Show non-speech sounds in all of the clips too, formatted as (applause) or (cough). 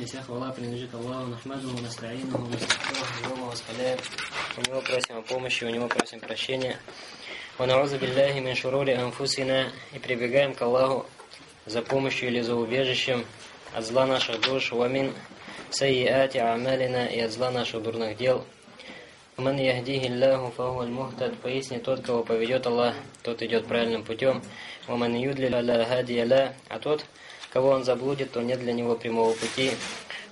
Песня вся хвала принадлежит Аллаху, Нахмаду, Настраину, Настафиру, Его восхваляем. У Него просим о помощи, у Него просим прощения. Ванаузу билляхи мин шурури анфусина и прибегаем к Аллаху за помощью или за убежищем от зла наших душ, вамин сайяати амалина и от зла наших дурных дел. Ман яхдихи Аллаху фаху аль-мухтад, поясни тот, кого поведет Аллах, тот идет правильным путем. Ваман юдли ла а тот, Кого он заблудит, то нет для него прямого пути.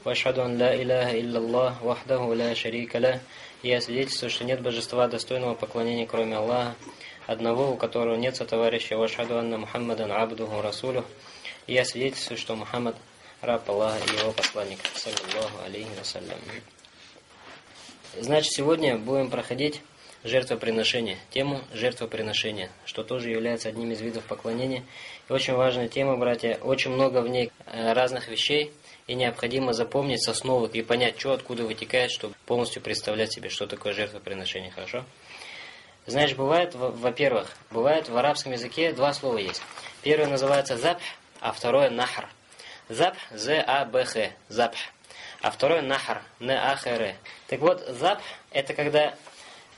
Вашхаду ан ла иляха илляллах, вахдаху ла шарика. И я свидетельствую, что нет божества достойного поклонения, кроме Аллаха, одного, у которого нет сотоварища. Вашхаду анна Мухаммадан абдуху расулю. Я свидетельствую, что Мухаммад раб Аллаха и его посланник. Саллаллаху алейхи вассалям. Значит, сегодня будем проходить жертвоприношение, тему жертвоприношения, что тоже является одним из видов поклонения. И очень важная тема, братья, очень много в ней э, разных вещей, и необходимо запомнить с основы и понять, что откуда вытекает, чтобы полностью представлять себе, что такое жертвоприношение, хорошо? Знаешь, бывает, во-первых, бывает в арабском языке два слова есть. Первое называется запх, а второе нахр. Запх, з-а-б-х, запх. А второе нахр, н-а-х-р. Так вот, запх – это когда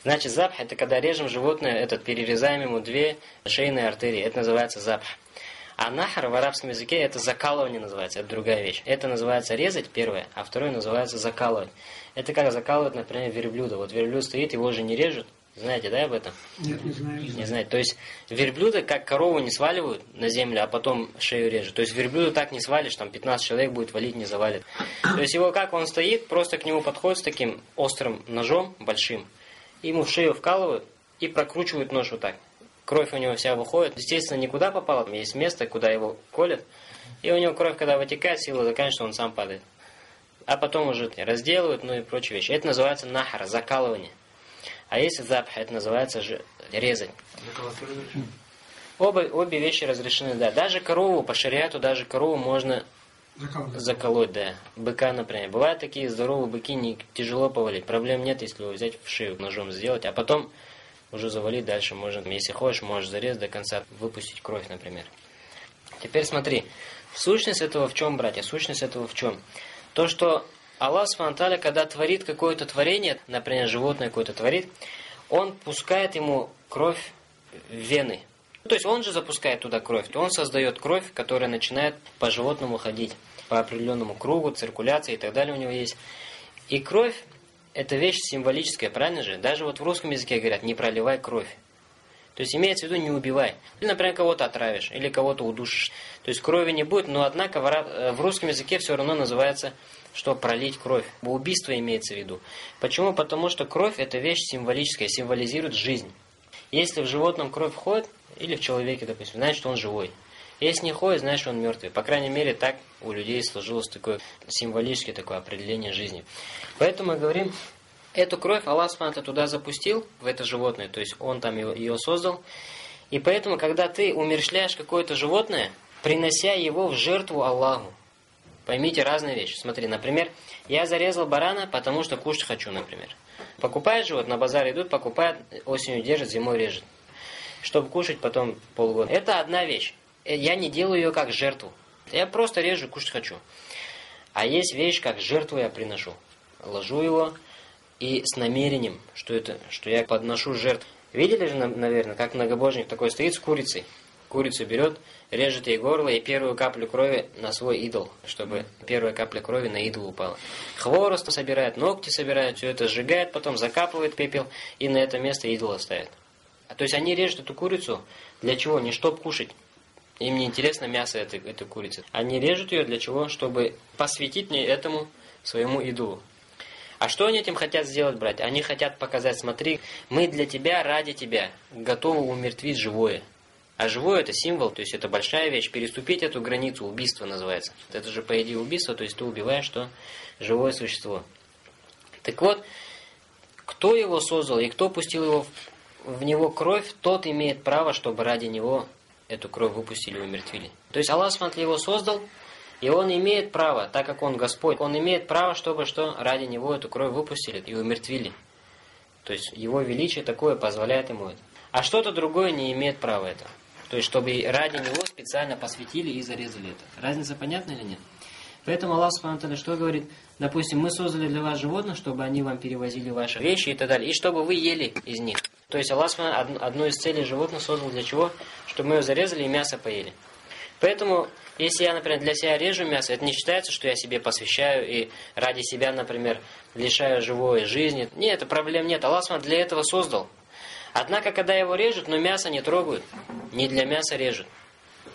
Значит, запх – это когда режем животное, этот, перерезаем ему две шейные артерии. Это называется запх. А нахар в арабском языке это закалывание называется, это другая вещь. Это называется резать, первое, а второе называется закалывать. Это как закалывать, например, верблюда. Вот верблюд стоит, его же не режут. Знаете, да, об этом? Нет, не знаю. Не знаете. То есть верблюда, как корову не сваливают на землю, а потом шею режут. То есть верблюда так не свалишь, там 15 человек будет валить, не завалит. То есть его как он стоит, просто к нему подходит с таким острым ножом большим, ему в шею вкалывают и прокручивают нож вот так. Кровь у него вся выходит. Естественно, никуда попала. Есть место, куда его колят. И у него кровь, когда вытекает, сила заканчивается, он сам падает. А потом уже разделывают, ну и прочие вещи. Это называется нахар, закалывание. А если запах, это называется же резать. Оба, обе вещи разрешены, да. Даже корову, по шариату, даже корову можно Заколоть. Заколоть, да. Быка, например. Бывают такие здоровые быки, не тяжело повалить. Проблем нет, если его взять в шею ножом сделать, а потом уже завалить дальше можно. Если хочешь, можешь зарез до конца выпустить кровь, например. Теперь смотри. Сущность этого в чем, братья? Сущность этого в чем? То, что Аллах Субтитры, когда творит какое-то творение, например, животное какое-то творит, Он пускает ему кровь в вены. То есть он же запускает туда кровь, он создает кровь, которая начинает по животному ходить по определенному кругу, циркуляции и так далее у него есть. И кровь – это вещь символическая, правильно же? Даже вот в русском языке говорят «не проливай кровь». То есть имеется в виду не убивай. Или, например, кого-то отравишь, или кого-то удушишь. То есть крови не будет, но однако в э, русском языке все равно называется, что пролить кровь. Убийство имеется в виду. Почему? Потому что кровь – это вещь символическая, символизирует жизнь. Если в животном кровь входит, или в человеке, допустим, значит, он живой. Если не ходит, значит, он мертвый. По крайней мере, так у людей сложилось такое символическое такое определение жизни. Поэтому мы говорим, эту кровь Аллах Субхану туда запустил, в это животное, то есть он там ее, ее создал. И поэтому, когда ты умерщвляешь какое-то животное, принося его в жертву Аллаху, поймите разные вещи. Смотри, например, я зарезал барана, потому что кушать хочу, например. Покупают живот, на базар идут, покупают, осенью держат, зимой режет. Чтобы кушать потом полгода. Это одна вещь. Э, я не делаю ее как жертву. Я просто режу, кушать хочу. А есть вещь, как жертву я приношу. Ложу его и с намерением, что это, что я подношу жертву. Видели же, наверное, как многобожник такой стоит с курицей. Курицу берет, режет ей горло и первую каплю крови на свой идол, чтобы первая капля крови на идол упала. Хворост собирает, ногти собирает, все это сжигает, потом закапывает пепел и на это место идола ставит. А то есть они режут эту курицу для чего? Не чтоб кушать, им не интересно мясо этой, этой курицы. Они режут ее для чего? Чтобы посвятить мне этому своему идолу. А что они этим хотят сделать, братья? Они хотят показать, смотри, мы для тебя, ради тебя, готовы умертвить живое. А живое это символ, то есть это большая вещь. Переступить эту границу, убийство называется. Это же по идее убийство, то есть ты убиваешь что? Живое существо. Так вот, кто его создал и кто пустил его в него кровь, тот имеет право, чтобы ради него эту кровь выпустили и умертвили. То есть Аллах смотри его создал, и он имеет право, так как он Господь, он имеет право, чтобы что ради него эту кровь выпустили и умертвили. То есть его величие такое позволяет ему это. А что-то другое не имеет права этого. То есть чтобы ради него специально посвятили и зарезали это. Разница понятна или нет? Поэтому Аллах Субхану что говорит? Допустим, мы создали для вас животных, чтобы они вам перевозили ваши вещи и так далее, и чтобы вы ели из них. То есть Аллах Субхану одну из целей животных создал для чего? Чтобы мы ее зарезали и мясо поели. Поэтому, если я, например, для себя режу мясо, это не считается, что я себе посвящаю и ради себя, например, лишаю живой жизни. Нет, проблем нет. Аллах для этого создал. Однако, когда его режут, но мясо не трогают, не для мяса режут,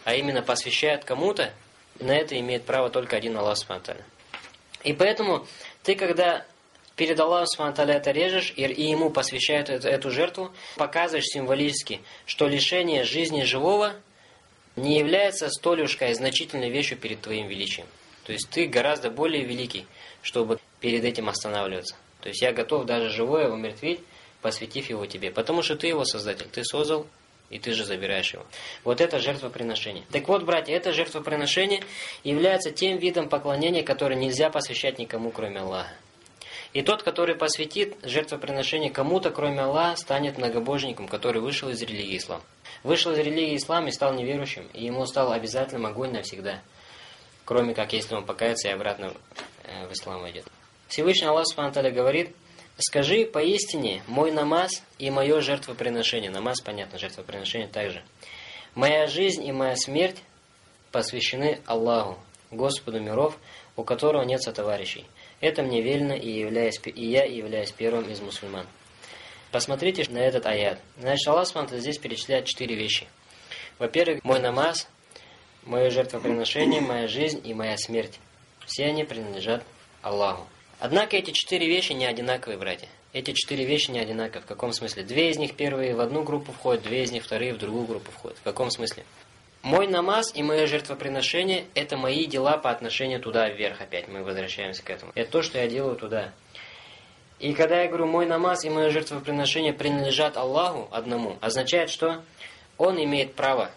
а именно посвящают кому-то, на это имеет право только один Аллах Субтитры. И поэтому ты, когда перед Аллахом Субтитры это режешь, и, и ему посвящают эту, эту жертву, показываешь символически, что лишение жизни живого не является столь уж значительной вещью перед твоим величием. То есть ты гораздо более великий, чтобы перед этим останавливаться. То есть я готов даже живое умертвить, посвятив его тебе. Потому что ты его создатель, ты создал, и ты же забираешь его. Вот это жертвоприношение. Так вот, братья, это жертвоприношение является тем видом поклонения, который нельзя посвящать никому, кроме Аллаха. И тот, который посвятит жертвоприношение кому-то, кроме Аллаха, станет многобожником, который вышел из религии ислам. Вышел из религии ислам и стал неверующим, и ему стал обязательным огонь навсегда. Кроме как, если он покается и обратно э, в ислам войдет. Всевышний Аллах Субхану говорит, Скажи поистине, мой намаз и мое жертвоприношение. Намаз, понятно, жертвоприношение также. Моя жизнь и моя смерть посвящены Аллаху, Господу миров, у которого нет сотоварищей. Это мне велено, и, являюсь, и я являюсь первым из мусульман. Посмотрите на этот аят. Значит, Аллах Сманта здесь перечисляет четыре вещи. Во-первых, мой намаз, мое жертвоприношение, моя жизнь и моя смерть. Все они принадлежат Аллаху. Однако эти четыре вещи не одинаковые, братья. Эти четыре вещи не одинаковые. В каком смысле? Две из них первые в одну группу входят, две из них вторые в другую группу входят. В каком смысле? Мой намаз и мое жертвоприношение – это мои дела по отношению туда вверх опять. Мы возвращаемся к этому. Это то, что я делаю туда. И когда я говорю, мой намаз и мое жертвоприношение принадлежат Аллаху одному, означает, что Он имеет право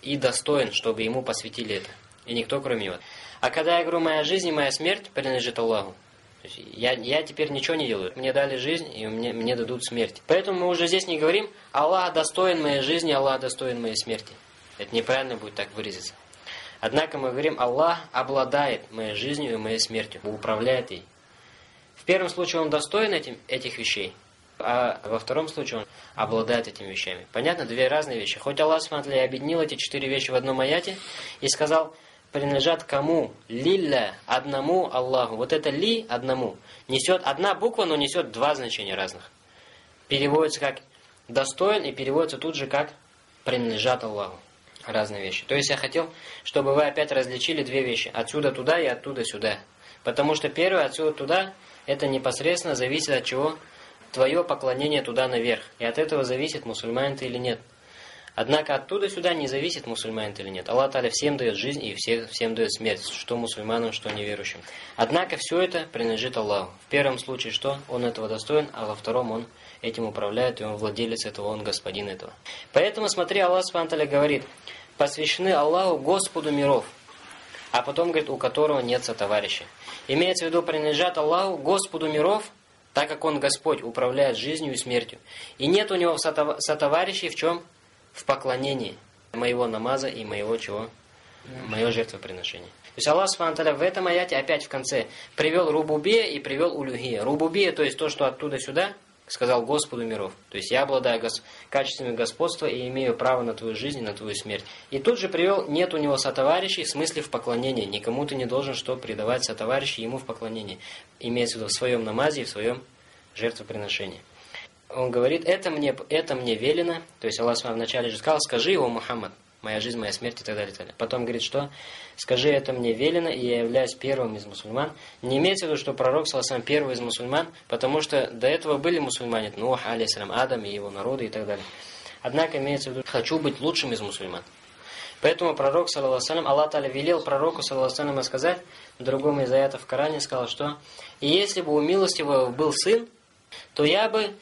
и достоин, чтобы Ему посвятили это. И никто, кроме Него. А когда я говорю, моя жизнь и моя смерть принадлежит Аллаху, то есть я, я теперь ничего не делаю. Мне дали жизнь, и мне, мне дадут смерть. Поэтому мы уже здесь не говорим, Аллах достоин моей жизни, Аллах достоин моей смерти. Это неправильно будет так выразиться. Однако мы говорим, Аллах обладает моей жизнью и моей смертью, управляет ей. В первом случае он достоин этим, этих вещей, а во втором случае он обладает этими вещами. Понятно? Две разные вещи. Хоть Аллах, смотри, объединил эти четыре вещи в одном аяте и сказал – принадлежат кому? Лилля, одному Аллаху. Вот это ли одному несет одна буква, но несет два значения разных. Переводится как достоин и переводится тут же как принадлежат Аллаху. Разные вещи. То есть я хотел, чтобы вы опять различили две вещи. Отсюда туда и оттуда сюда. Потому что первое отсюда туда, это непосредственно зависит от чего? Твое поклонение туда наверх. И от этого зависит, мусульманин ты или нет. Однако оттуда сюда не зависит, мусульманин или нет. Аллах Таля всем дает жизнь и всем, всем дает смерть, что мусульманам, что неверующим. Однако все это принадлежит Аллаху. В первом случае что? Он этого достоин, а во втором он этим управляет, и он владелец этого, он господин этого. Поэтому, смотри, Аллах Субтитры говорит, посвящены Аллаху Господу миров, а потом говорит, у которого нет сотоварища. Имеется в виду, принадлежат Аллаху Господу миров, так как Он Господь управляет жизнью и смертью. И нет у Него сотоварищей в чем? В поклонении моего намаза и моего чего? Мое жертвоприношение. То есть Аллах Субхану в этом аяте опять в конце привел рубубия и привел улюхия. Рубубия, то есть то, что оттуда сюда, сказал Господу миров. То есть я обладаю гос качествами господства и имею право на твою жизнь и на твою смерть. И тут же привел, нет у него сотоварищей, в смысле в поклонении. Никому ты не должен что предавать сотоварищей ему в поклонении. Имеется в виду в своем намазе и в своем жертвоприношении он говорит, это мне, это мне велено, то есть Аллах вначале же сказал, скажи его, Мухаммад, моя жизнь, моя смерть и так далее, и так далее. Потом говорит, что скажи, это мне велено, и я являюсь первым из мусульман. Не имеется в виду, что пророк, саллахам, первый из мусульман, потому что до этого были мусульмане, Нух, алейсалам, Адам и его народы и так далее. Однако имеется в виду, хочу быть лучшим из мусульман. Поэтому пророк, саллахам, Аллах Таля велел пророку, саллахам, сказать, в другом из аятов в Коране сказал, что «И если бы у милостивого был сын, то я бы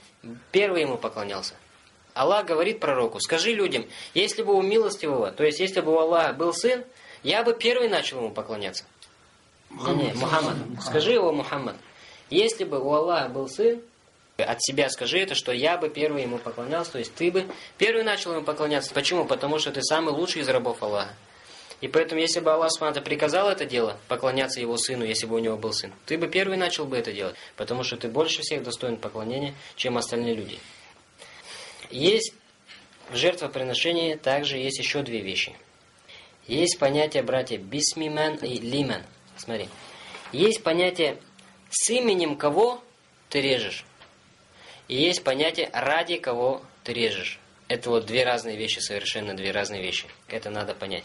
Первый ему поклонялся. Аллах говорит пророку, скажи людям, если бы у милостивого, то есть если бы у Аллаха был сын, я бы первый начал ему поклоняться. Мухаммад. Не, Мухаммад. Скажи его, Мухаммад. Если бы у Аллаха был сын, от себя скажи это, что я бы первый ему поклонялся, то есть ты бы первый начал ему поклоняться. Почему? Потому что ты самый лучший из рабов Аллаха. И поэтому, если бы Аллах Субхану приказал это дело, поклоняться его сыну, если бы у него был сын, ты бы первый начал бы это делать, потому что ты больше всех достоин поклонения, чем остальные люди. Есть в жертвоприношении также есть еще две вещи. Есть понятие, братья, бисмимен и лимен. Смотри. Есть понятие с именем кого ты режешь. И есть понятие ради кого ты режешь. Это вот две разные вещи, совершенно две разные вещи. Это надо понять.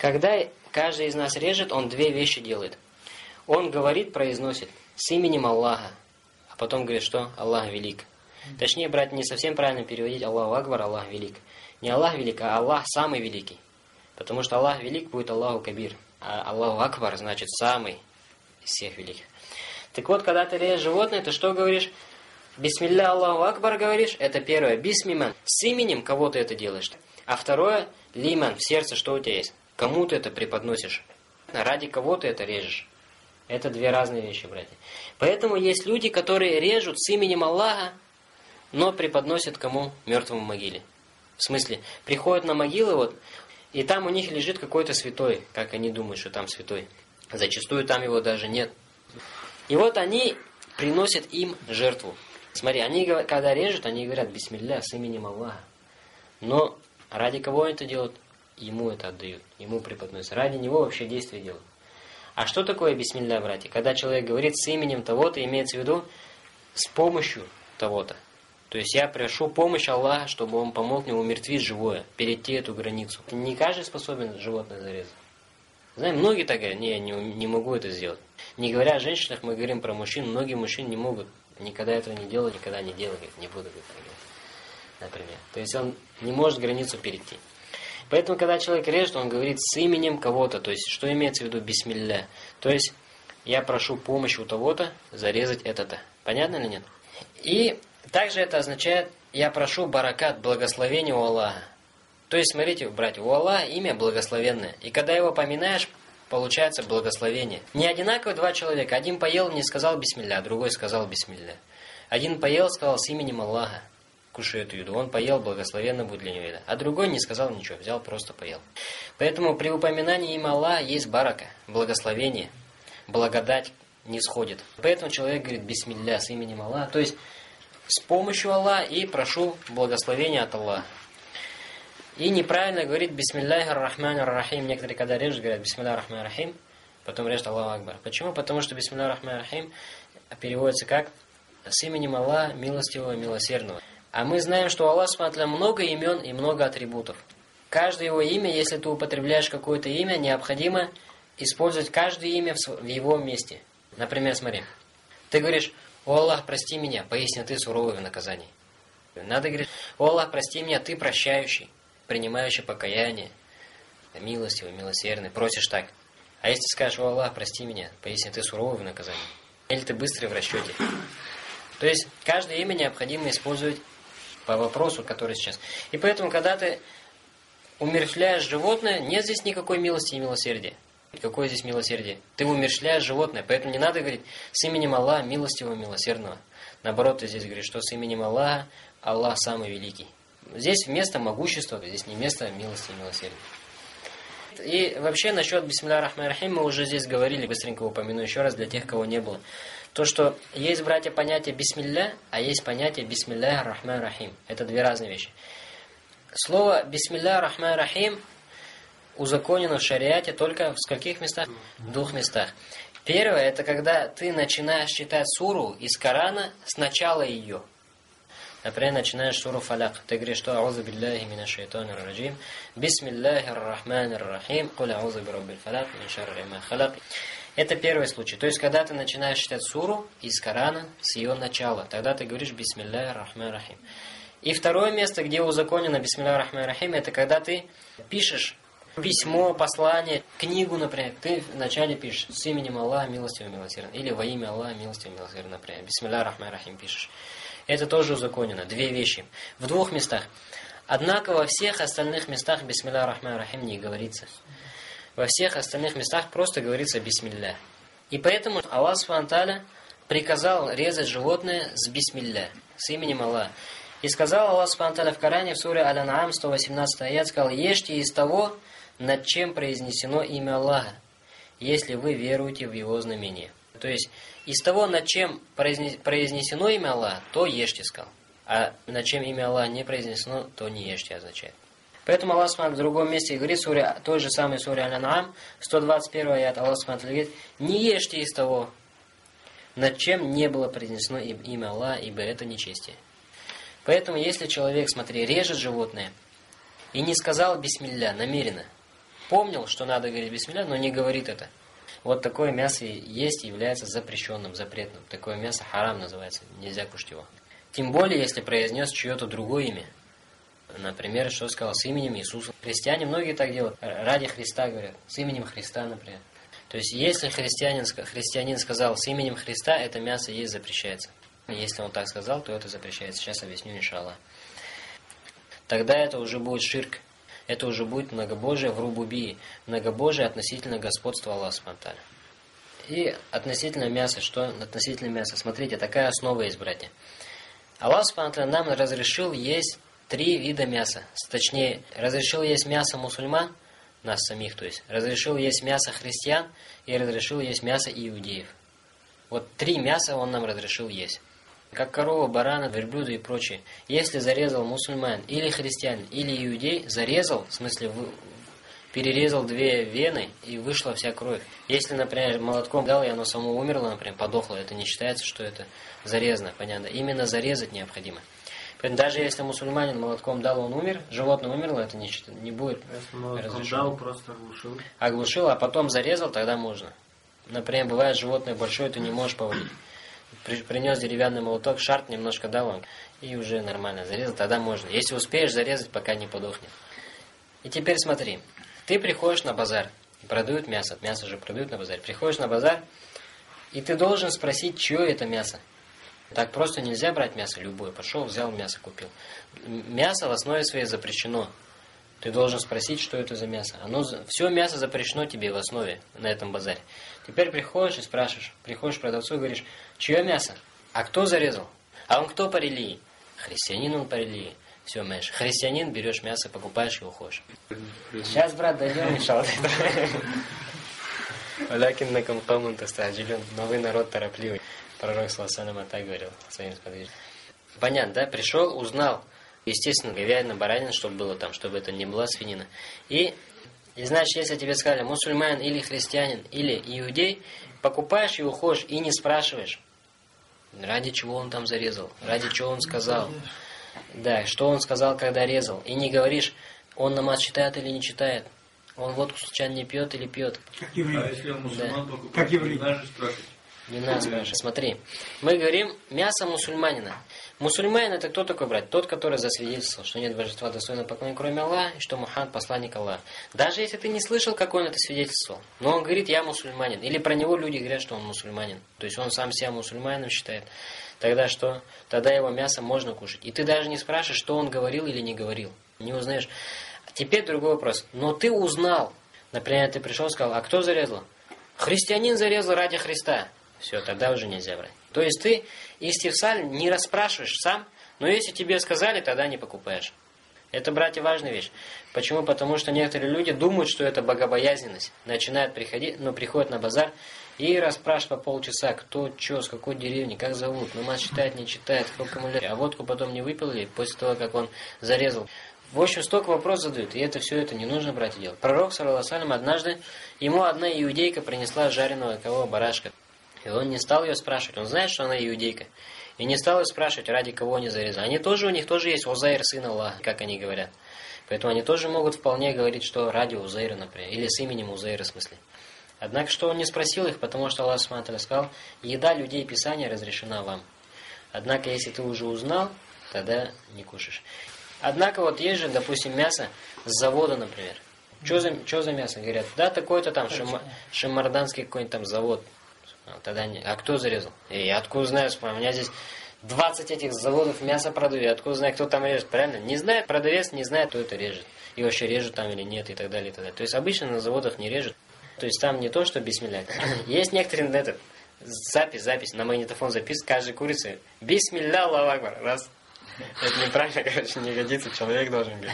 Когда каждый из нас режет, он две вещи делает. Он говорит, произносит с именем Аллаха, а потом говорит, что Аллах велик. Точнее, брать не совсем правильно переводить Аллаху Акбар, Аллах велик. Не Аллах велик, а Аллах самый великий. Потому что Аллах велик будет Аллаху Кабир. А Аллаху Акбар значит самый из всех великих. Так вот, когда ты режешь животное, ты что говоришь? Бисмилля Аллаху Акбар говоришь, это первое. Бисмиман, с именем кого ты это делаешь. А второе, лиман, в сердце что у тебя есть? Кому ты это преподносишь? Ради кого ты это режешь? Это две разные вещи, братья. Поэтому есть люди, которые режут с именем Аллаха, но преподносят кому? Мертвому могиле. В смысле, приходят на могилы, вот, и там у них лежит какой-то святой, как они думают, что там святой. Зачастую там его даже нет. И вот они приносят им жертву. Смотри, они когда режут, они говорят «Бисмилля» с именем Аллаха. Но ради кого они это делают? Ему это отдают, ему преподносят. Ради него вообще действие делают. А что такое «Бисмилля», братья? Когда человек говорит с именем того-то, имеется в виду с помощью того-то. То есть я прошу помощь Аллаха, чтобы он помог мне умертвить живое, перейти эту границу. Не каждый способен животное зарезать. Знаем, многие так говорят, не, не, не могу это сделать. Не говоря о женщинах, мы говорим про мужчин, многие мужчины не могут, никогда этого не делают, никогда не делают, не буду говорить, например. То есть он не может границу перейти. Поэтому, когда человек режет, он говорит с именем кого-то, то есть, что имеется в виду бисмилля. То есть, я прошу помощи у того-то зарезать это-то. Понятно или нет? И также это означает, я прошу баракат, благословения у Аллаха. То есть, смотрите, братья, у Аллаха имя благословенное. И когда его поминаешь, получается благословение. Не одинаково два человека. Один поел, не сказал бисмилля, а другой сказал бисмилля. Один поел, сказал с именем Аллаха, кушай эту еду. Он поел, благословенно будет для него еда. А другой не сказал ничего, взял, просто поел. Поэтому при упоминании имя Аллаха есть барака, благословение, благодать не сходит. Поэтому человек говорит бисмилля с именем Аллаха. То есть, с помощью Аллаха и прошу благословения от Аллаха. И неправильно говорит Бисмилляхи рахман рахим. Некоторые, когда режут, говорят Бисмилля рахман рахим, потом режут Аллаху Акбар. Почему? Потому что Бисмилля рахман рахим переводится как с именем Аллаха милостивого милосердного. А мы знаем, что у Аллаха много имен и много атрибутов. Каждое его имя, если ты употребляешь какое-то имя, необходимо использовать каждое имя в его месте. Например, смотри. Ты говоришь, «О Аллах, прости меня, поясни ты суровый в наказании». Надо говорить, «О Аллах, прости меня, ты прощающий, принимающий покаяние, милостивый, милосердный». Просишь так. А если скажешь, «О Аллах, прости меня, поясни ты суровый в наказании». Или ты быстрый в расчете. То есть, каждое имя необходимо использовать по вопросу, который сейчас. И поэтому, когда ты умерщвляешь животное, нет здесь никакой милости и милосердия. Какое здесь милосердие? Ты умершляешь животное, поэтому не надо говорить с именем Аллаха, милостивого, милосердного. Наоборот, ты здесь говоришь, что с именем Аллаха, Аллах самый великий. Здесь место могущества, здесь не место милости и милосердия. И вообще насчет Бисмилля Рахман Рахим мы уже здесь говорили, быстренько упомяну еще раз для тех, кого не было. То, что есть, братья, понятие Бисмилля, а есть понятие Бисмилля Рахман Рахим. Это две разные вещи. Слово Бисмилля Рахман Рахим узаконено в шариате только в скольких местах? В двух местах. Первое, это когда ты начинаешь читать суру из Корана с начала ее. Например, начинаешь суру Фаляк. Ты говоришь, что «Аузу билляхи мина шайтани раджим, бисмиллахи рахмани рахим, куля аузу бираббил фаляк, мин шарри ма халак». Это первый случай. То есть, когда ты начинаешь читать суру из Корана с ее начала, тогда ты говоришь «Бисмиллахи рахмани рахим». И второе место, где узаконено «Бисмиллахи рахмани рахим», это когда ты пишешь письмо, послание, книгу, например, ты вначале пишешь с именем Аллаха, милостивого милосердного, или во имя Аллаха, милостивого милосердного, например, бисмилля рахман рахим пишешь. Это тоже узаконено, две вещи. В двух местах. Однако во всех остальных местах бисмилля рахман рахим не говорится. Во всех остальных местах просто говорится бисмилля. И поэтому Аллах Субтитры приказал резать животное с бисмилля, с именем Аллаха. И сказал Аллах Субтитры в Коране в суре Аль-Ан'ам 118 аят, сказал, ешьте из того, над чем произнесено имя Аллаха, если вы веруете в его знамение. То есть, из того, над чем произнесено имя Аллаха, то ешьте, сказал. А над чем имя Аллаха не произнесено, то не ешьте означает. Поэтому Аллах Субхану в другом месте говорит, суре, той же самой суре Аль-Ан'ам, 121 аят, Аллах Субхану говорит, не ешьте из того, над чем не было произнесено имя Аллаха, ибо это нечестие. Поэтому, если человек, смотри, режет животное, и не сказал бисмилля намеренно, помнил, что надо говорить бисмилля, но не говорит это, вот такое мясо есть является запрещенным, запретным. Такое мясо харам называется, нельзя кушать его. Тем более, если произнес чье-то другое имя. Например, что сказал с именем Иисуса. Христиане многие так делают. Ради Христа говорят. С именем Христа, например. То есть, если христианин, христианин сказал с именем Христа, это мясо есть запрещается. Если он так сказал, то это запрещается. Сейчас объясню, иншаллах. Тогда это уже будет ширк. Это уже будет многобожие в рубубии. Многобожие относительно господства Аллаха Субтитры. И относительно мяса, что относительно мяса? Смотрите, такая основа есть, братья. Аллах Субтитры нам разрешил есть три вида мяса. Точнее, разрешил есть мясо мусульман, нас самих, то есть, разрешил есть мясо христиан и разрешил есть мясо иудеев. Вот три мяса он нам разрешил есть. Как корова, барана, верблюда и прочее. Если зарезал мусульман или христианин, или иудей, зарезал, в смысле, перерезал две вены и вышла вся кровь. Если, например, молотком дал, и оно само умерло, например, подохло, это не считается, что это зарезано, понятно. Именно зарезать необходимо. Даже если мусульманин молотком дал, он умер, животное умерло, это не, не будет разрешено. дал, просто оглушил. Оглушил, а потом зарезал, тогда можно. Например, бывает животное большое, ты не можешь повалить. Принес деревянный молоток, шарт немножко дал он, и уже нормально зарезал, тогда можно. Если успеешь зарезать, пока не подохнет. И теперь смотри, ты приходишь на базар, продают мясо, мясо же продают на базаре. Приходишь на базар, и ты должен спросить, чье это мясо. Так просто нельзя брать мясо любое. Пошел, взял мясо, купил. Мясо в основе своей запрещено. Ты должен спросить, что это за мясо. Оно все мясо запрещено тебе в основе на этом базаре. Теперь приходишь и спрашиваешь, приходишь к продавцу и говоришь, чье мясо? А кто зарезал? А он кто по религии? Христианин он по религии. Все, Мэш. Христианин, берешь мясо, покупаешь и уходишь. Сейчас, брат, дойдем, иншаллах. Валякин на компамун тастаджилен. Новый народ торопливый. Пророк Саласалама так говорил своим сподвижникам. Понятно, да? Пришел, узнал. Естественно, говядина, баранина, чтобы было там, чтобы это не была свинина. И, и значит, если тебе сказали, мусульманин или христианин, или иудей, покупаешь и уходишь, и не спрашиваешь, ради чего он там зарезал, ради чего он сказал. Да, что он сказал, когда резал. И не говоришь, он намаз читает или не читает. Он водку случайно не пьет или пьет. Как еврей. А если он мусульман, да. покупает, как еврей. не спрашивать. Не надо спрашивать. Смотри, мы говорим мясо мусульманина. Мусульманин это кто такой, брать? Тот, который засвидетельствовал, что нет божества достойного поклонения, кроме Аллаха, и что Мухаммад посланник Аллаха. Даже если ты не слышал, как он это свидетельствовал, но он говорит, я мусульманин. Или про него люди говорят, что он мусульманин. То есть он сам себя мусульманином считает. Тогда что? Тогда его мясо можно кушать. И ты даже не спрашиваешь, что он говорил или не говорил. Не узнаешь. Теперь другой вопрос. Но ты узнал. Например, ты пришел и сказал, а кто зарезал? Христианин зарезал ради Христа. Все, тогда уже нельзя брать. То есть ты истивсаль не расспрашиваешь сам, но если тебе сказали, тогда не покупаешь. Это, братья, важная вещь. Почему? Потому что некоторые люди думают, что это богобоязненность. Начинают приходить, ну, приходят на базар и расспрашивают по полчаса, кто, что, с какой деревни, как зовут, намаз читает, не читает, сколько ему лет. А водку потом не выпили после того, как он зарезал. В общем, столько вопросов задают, и это все это не нужно брать и делать. Пророк, саллаху однажды, ему одна иудейка принесла жареного кого барашка. И он не стал ее спрашивать. Он знает, что она иудейка. И не стал ее спрашивать, ради кого они зарезали. Они тоже, у них тоже есть Узайр, сын Аллаха, как они говорят. Поэтому они тоже могут вполне говорить, что ради Узайра, например. Или с именем Узайра, в смысле. Однако, что он не спросил их, потому что Аллах Субтитры сказал, еда людей Писания разрешена вам. Однако, если ты уже узнал, тогда не кушаешь. Однако, вот есть же, допустим, мясо с завода, например. Что за, что за мясо? Говорят, да, такой-то там шим, шимарданский какой-нибудь там завод. А, тогда не. А кто зарезал? И откуда знаю, у меня здесь 20 этих заводов мясо продают, откуда знаю, кто там режет, правильно? Не знает продавец, не знает, кто это режет. И вообще режут там или нет, и так далее, и так далее. То есть обычно на заводах не режут. То есть там не то, что бисмилля. (coughs) Есть некоторые этот запись, запись, на магнитофон запись каждой курицы. Бисмилля, Акбар. Раз. Это неправильно, (laughs) короче, не годится, человек должен быть.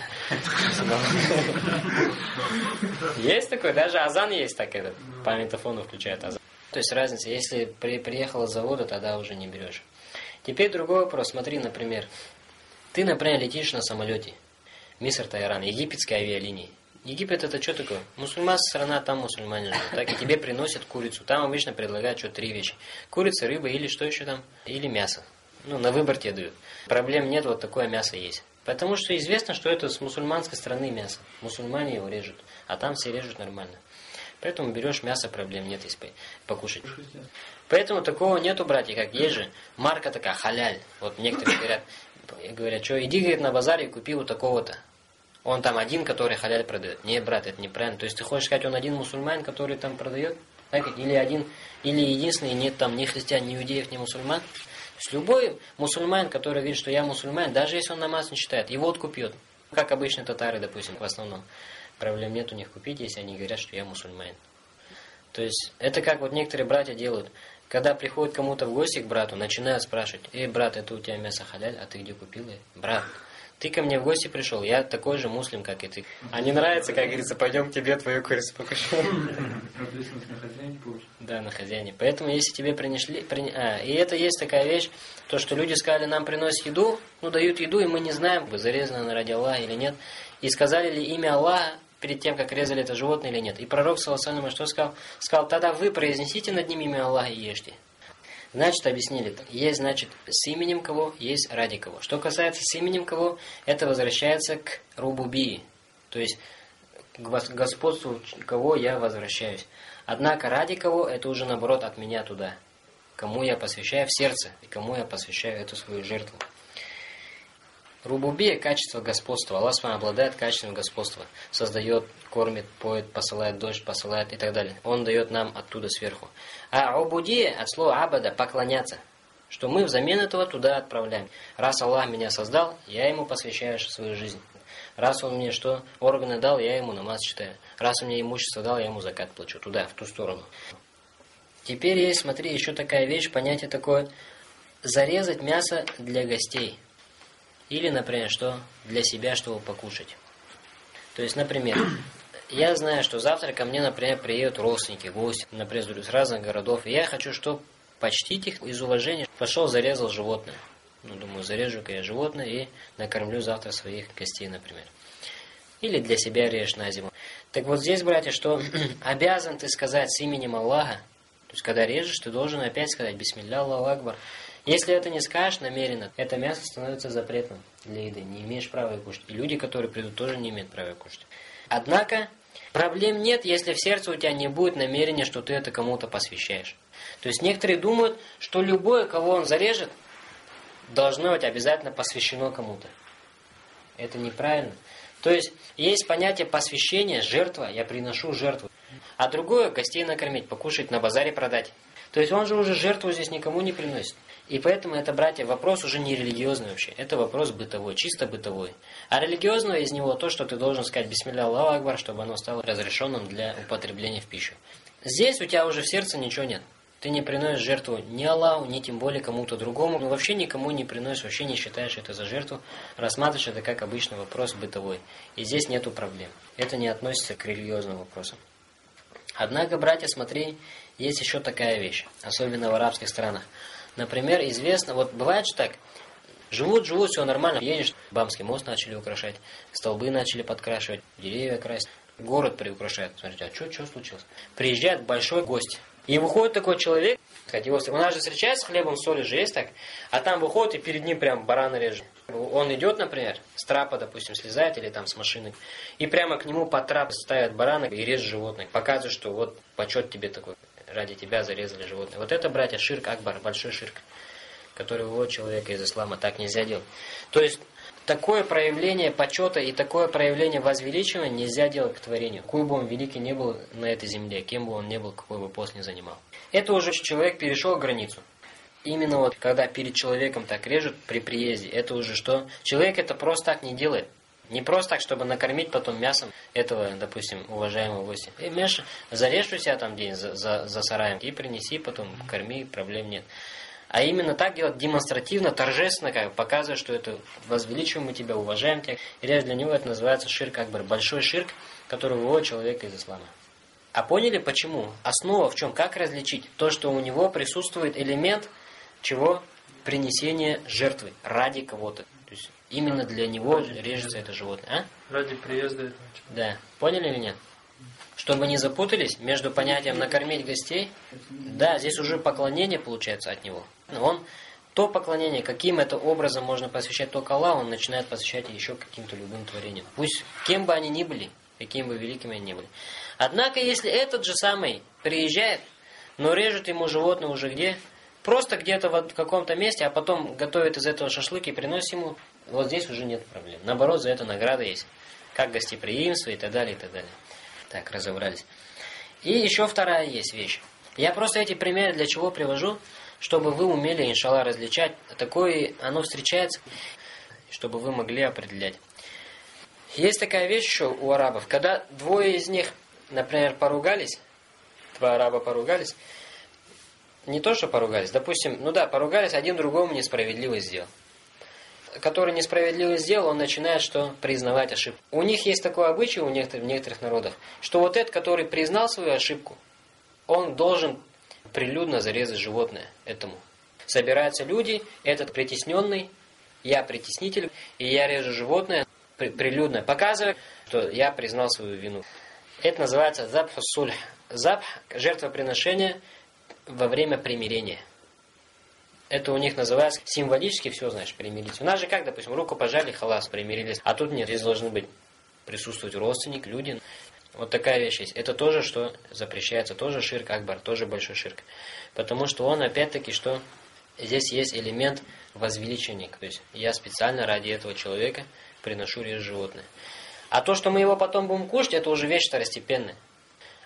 (laughs) Есть такой, даже Азан есть так этот, по магнитофону включает Азан. То есть разница, если при, приехал с завода, тогда уже не берешь. Теперь другой вопрос, смотри, например. Ты, например, летишь на самолете. Миср Тайран, египетские авиалинии. Египет это что такое? Мусульманская страна, там мусульмане живут. Так и тебе приносят курицу. Там обычно предлагают что три вещи. Курица, рыба или что еще там? Или мясо. Ну, на выбор тебе дают. Проблем нет, вот такое мясо есть. Потому что известно, что это с мусульманской страны мясо. Мусульмане его режут. А там все режут нормально. Поэтому берешь мясо, проблем нет, если покушать. Поэтому такого нету, братья, как есть же. Марка такая, халяль. Вот некоторые (coughs) говорят, говорят, что иди, говорит, на базар и купи вот такого-то. Он там один, который халяль продает. Нет, брат, это неправильно. То есть ты хочешь сказать, он один мусульман, который там продает? Так, или один, или единственный, нет там ни христиан, ни иудеев, ни мусульман? То есть любой мусульман, который говорит, что я мусульман, даже если он намаз не читает, его откупьет. Как обычно татары, допустим, в основном. Проблем нет у них купить, если они говорят, что я мусульман. То есть, это как вот некоторые братья делают. Когда приходят кому-то в гости к брату, начинают спрашивать, «Эй, брат, это у тебя мясо халяль, а ты где купил?» «Брат, ты ко мне в гости пришел, я такой же муслим, как и ты. А не нравится, как говорится, пойдем к тебе твою курицу покажу. Да, на хозяине. Поэтому, если тебе принесли... При... А, и это есть такая вещь, то, что люди сказали, нам приносят еду, ну, дают еду, и мы не знаем, зарезано она ради Аллаха или нет. И сказали ли имя Аллаха перед тем, как резали это животное или нет. И пророк, саллаху что сказал? Сказал, тогда вы произнесите над ним имя Аллаха и ешьте. Значит, объяснили. Есть, значит, с именем кого, есть ради кого. Что касается с именем кого, это возвращается к рубубии. То есть, к господству кого я возвращаюсь. Однако ради кого, это уже наоборот от меня туда. Кому я посвящаю в сердце, и кому я посвящаю эту свою жертву. Рубубия – качество господства. Аллах с обладает качеством господства. Создает, кормит, поет, посылает дождь, посылает и так далее. Он дает нам оттуда сверху. А убудия от слова абада – поклоняться. Что мы взамен этого туда отправляем. Раз Аллах меня создал, я ему посвящаю свою жизнь. Раз он мне что, органы дал, я ему намаз читаю. Раз он мне имущество дал, я ему закат плачу. Туда, в ту сторону. Теперь есть, смотри, еще такая вещь, понятие такое. Зарезать мясо для гостей – или, например, что для себя, чтобы покушать. То есть, например, (clears throat) я знаю, что завтра ко мне, например, приедут родственники, гости, например, из разных городов, и я хочу, чтобы почтить их из уважения. Пошел, зарезал животное. Ну, думаю, зарежу-ка я животное и накормлю завтра своих гостей, например. Или для себя режешь на зиму. Так вот здесь, братья, что (clears throat) обязан ты сказать с именем Аллаха, то есть, когда режешь, ты должен опять сказать «Бисмилля Аллаху Акбар», если это не скажешь намеренно, это мясо становится запретным для еды. Не имеешь права кушать. И люди, которые придут, тоже не имеют права кушать. Однако, проблем нет, если в сердце у тебя не будет намерения, что ты это кому-то посвящаешь. То есть некоторые думают, что любое, кого он зарежет, должно быть обязательно посвящено кому-то. Это неправильно. То есть, есть понятие посвящения, жертва, я приношу жертву. А другое, гостей накормить, покушать, на базаре продать. То есть, он же уже жертву здесь никому не приносит. И поэтому это, братья, вопрос уже не религиозный вообще. Это вопрос бытовой, чисто бытовой. А религиозного из него то, что ты должен сказать «Бисмилля Аллаху Акбар», чтобы оно стало разрешенным для употребления в пищу. Здесь у тебя уже в сердце ничего нет. Ты не приносишь жертву ни Аллаху, ни тем более кому-то другому. Ну, вообще никому не приносишь, вообще не считаешь это за жертву. Рассматриваешь это как обычный вопрос бытовой. И здесь нету проблем. Это не относится к религиозным вопросам. Однако, братья, смотри, есть еще такая вещь, особенно в арабских странах. Например, известно, вот бывает что так, живут, живут, все нормально, едешь, Бамский мост начали украшать, столбы начали подкрашивать, деревья красить, город приукрашают. Смотрите, а что, что случилось? Приезжает большой гость, и выходит такой человек, его, у нас же встречается с хлебом, соли же есть так, а там выходит и перед ним прям барана режет. Он идет, например, с трапа, допустим, слезает или там с машины, и прямо к нему по трап ставят барана и режет животное. Показывает, что вот почет тебе такой ради тебя зарезали животное. Вот это, братья, ширк Акбар, большой ширк, который выводит человека из ислама. Так нельзя делать. То есть, такое проявление почета и такое проявление возвеличивания нельзя делать к творению. Какой бы он великий не был на этой земле, кем бы он не был, какой бы пост не занимал. Это уже человек перешел границу. Именно вот, когда перед человеком так режут при приезде, это уже что? Человек это просто так не делает. Не просто так, чтобы накормить потом мясом этого, допустим, уважаемого гостя. И Меша, зарежь у себя там день за, за, за сараем и принеси потом, корми, проблем нет. А именно так делать демонстративно, торжественно, как показывая, что это возвеличиваем мы тебя, уважаем тебя. И для него это называется ширк акбар. Большой ширк, который выводит человека из ислама. А поняли почему? Основа в чем? Как различить? То, что у него присутствует элемент чего? Принесение жертвы ради кого-то. Именно для него режется это животное. А? Ради приезда. Да. Поняли или нет? Чтобы не запутались между понятием накормить гостей, да, здесь уже поклонение получается от него. Он то поклонение, каким это образом можно посвящать только Аллаху, он начинает посвящать еще каким-то любым творениям. Пусть кем бы они ни были, какими бы великими они ни были. Однако, если этот же самый приезжает, но режет ему животное уже где? Просто где-то в каком-то месте, а потом готовит из этого шашлык и приносит ему, вот здесь уже нет проблем. Наоборот, за это награда есть. Как гостеприимство и так далее, и так далее. Так, разобрались. И еще вторая есть вещь. Я просто эти примеры для чего привожу? Чтобы вы умели, иншалла, различать. Такое, оно встречается, чтобы вы могли определять. Есть такая вещь еще у арабов. Когда двое из них, например, поругались, два араба поругались, не то, что поругались, допустим, ну да, поругались, один другому несправедливо сделал который несправедливо сделал, он начинает что? Признавать ошибку. У них есть такое обычай у некоторых, в некоторых народах, что вот этот, который признал свою ошибку, он должен прилюдно зарезать животное этому. Собираются люди, этот притесненный, я притеснитель, и я режу животное прилюдно, показывая, что я признал свою вину. Это называется запх сульх. Запх – жертвоприношение во время примирения. Это у них называется символически все, знаешь, примирить. У нас же как, допустим, руку пожали, халас, примирились. А тут нет, здесь должны быть присутствовать родственник, люди. Вот такая вещь есть. Это тоже, что запрещается, тоже ширк акбар, тоже большой ширк. Потому что он, опять-таки, что здесь есть элемент возвеличения. То есть я специально ради этого человека приношу режь животное. А то, что мы его потом будем кушать, это уже вещь второстепенная.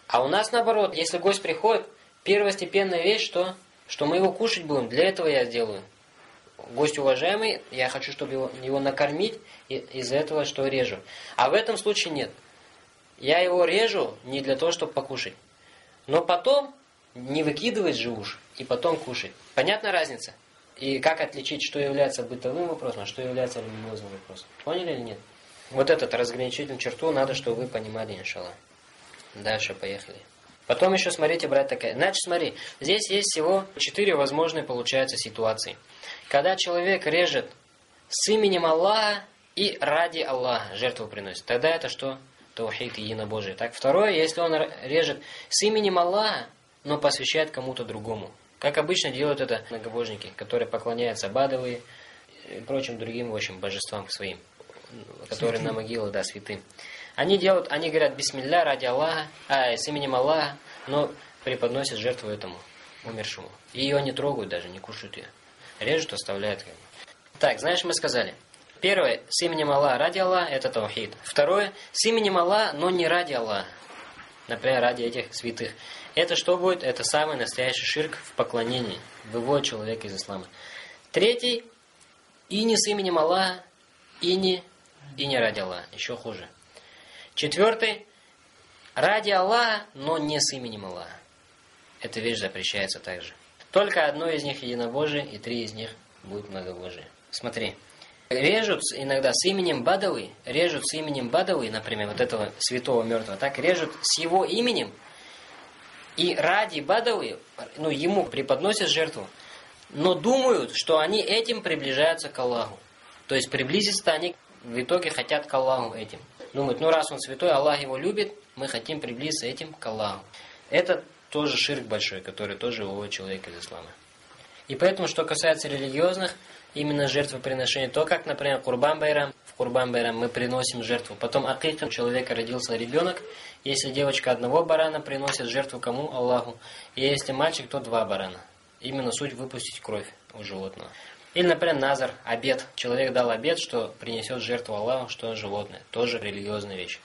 А у нас наоборот, если гость приходит, первостепенная вещь, что что мы его кушать будем, для этого я сделаю. Гость уважаемый, я хочу, чтобы его, его накормить, из-за этого что режу. А в этом случае нет. Я его режу не для того, чтобы покушать. Но потом не выкидывать же уж, и потом кушать. Понятна разница? И как отличить, что является бытовым вопросом, а что является религиозным вопросом. Поняли или нет? Вот этот разграничительную черту надо, чтобы вы понимали, иншаллах. Дальше поехали. Потом еще, смотрите, брать такая. Значит, смотри, здесь есть всего четыре возможные, получается, ситуации. Когда человек режет с именем Аллаха и ради Аллаха жертву приносит. Тогда это что? Таухид и единобожие. Так, второе, если он режет с именем Аллаха, но посвящает кому-то другому. Как обычно делают это многобожники, которые поклоняются Бадовые и прочим другим, в общем, божествам своим, которые святым. на могилы, да, святым. Они делают, они говорят бисмилля ради Аллаха, а с именем Аллаха, но преподносят жертву этому умершему. И ее не трогают даже, не кушают ее. Режут, оставляют. Так, знаешь, мы сказали. Первое, с именем Аллаха ради Аллаха, это таухид. Второе, с именем Аллаха, но не ради Аллаха. Например, ради этих святых. Это что будет? Это самый настоящий ширк в поклонении. Выводит человека из ислама. Третий, и не с именем Аллаха, и не, и не ради Аллаха. Еще хуже. Четвертый. Ради Аллаха, но не с именем Аллаха. Эта вещь запрещается также. Только одно из них единобожие, и три из них будет многобожие. Смотри. Режут иногда с именем Бадовый, режут с именем Бадовый, например, вот этого святого мертвого, так режут с его именем, и ради Бадовый, ну, ему преподносят жертву, но думают, что они этим приближаются к Аллаху. То есть приблизиться они в итоге хотят к Аллаху этим думают, ну раз он святой, Аллах его любит, мы хотим приблизиться этим к Аллаху. Это тоже ширк большой, который тоже выводит человека из ислама. И поэтому, что касается религиозных, именно жертвоприношения, то как, например, Курбан Байрам, в Курбан Байрам мы приносим жертву. Потом акика, у человека родился ребенок, если девочка одного барана приносит жертву кому? Аллаху. И если мальчик, то два барана. Именно суть выпустить кровь у животного. Или, например, назар, обед. Человек дал обед, что принесет жертву Аллаху, что животное. Тоже религиозная вещь.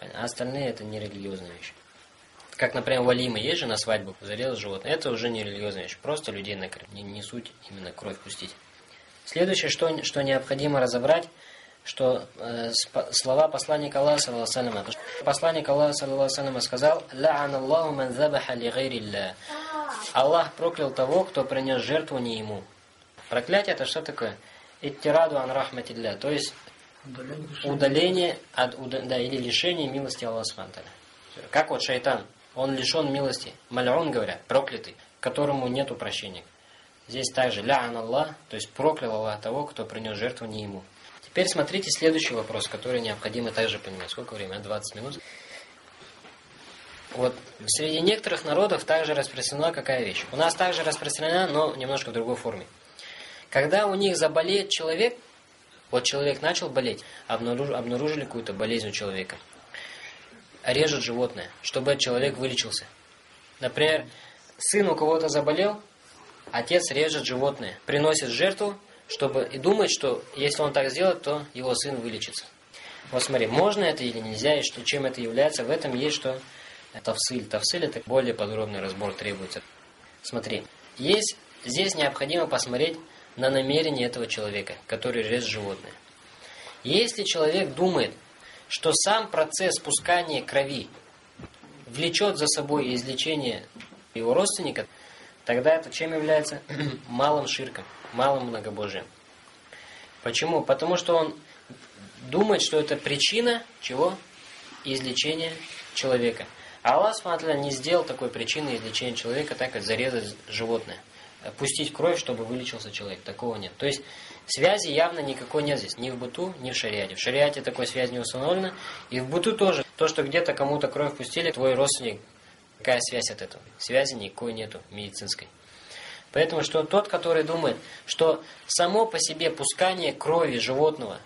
А остальные это не религиозная вещь. Как, например, валима есть же на свадьбу, зарезал животное. Это уже не религиозная вещь. Просто людей накрыть. Не, не суть именно кровь пустить. Следующее, что, что необходимо разобрать, что э, слова посланника Аллаха, саллаху Посланник Аллаха, саллаху сказал, «Ла'ан Аллаху ман забаха ли Аллах проклял того, кто принес жертву не ему. Проклятие это что такое? Иттираду ан рахматилля, то есть удаление от да, или лишение милости Аллаха Субтитры. Как вот шайтан, он лишен милости. Маляун говорят, проклятый, которому нету прощения. Здесь также ля'ан Аллах, то есть проклял Аллах того, кто принес жертву не ему. Теперь смотрите следующий вопрос, который необходимо также понимать. Сколько времени? 20 минут. Вот среди некоторых народов также распространена какая вещь? У нас также распространена, но немножко в другой форме. Когда у них заболеет человек, вот человек начал болеть, обнаружили, обнаружили какую-то болезнь у человека. Режет животное, чтобы человек вылечился. Например, сын у кого-то заболел, отец режет животное, приносит жертву, чтобы и думает, что если он так сделает, то его сын вылечится. Вот смотри, можно это или нельзя, и что, чем это является, в этом есть что Тавсиль. Тавсиль это более подробный разбор требуется. Смотри, есть здесь необходимо посмотреть на намерение этого человека, который режет животное. Если человек думает, что сам процесс пускания крови влечет за собой излечение его родственника, тогда это чем является? (clears throat) малым ширком, малым многобожием. Почему? Потому что он думает, что это причина чего? Излечения человека. А Аллах Субтитры не сделал такой причины излечения человека, так как зарезать животное. Пустить кровь, чтобы вылечился человек. Такого нет. То есть связи явно никакой нет здесь. Ни в быту, ни в шариате. В шариате такой связи не установлена. И в быту тоже. То, что где-то кому-то кровь пустили, твой родственник, какая связь от этого? Связи никакой нету медицинской. Поэтому что тот, который думает, что само по себе пускание крови животного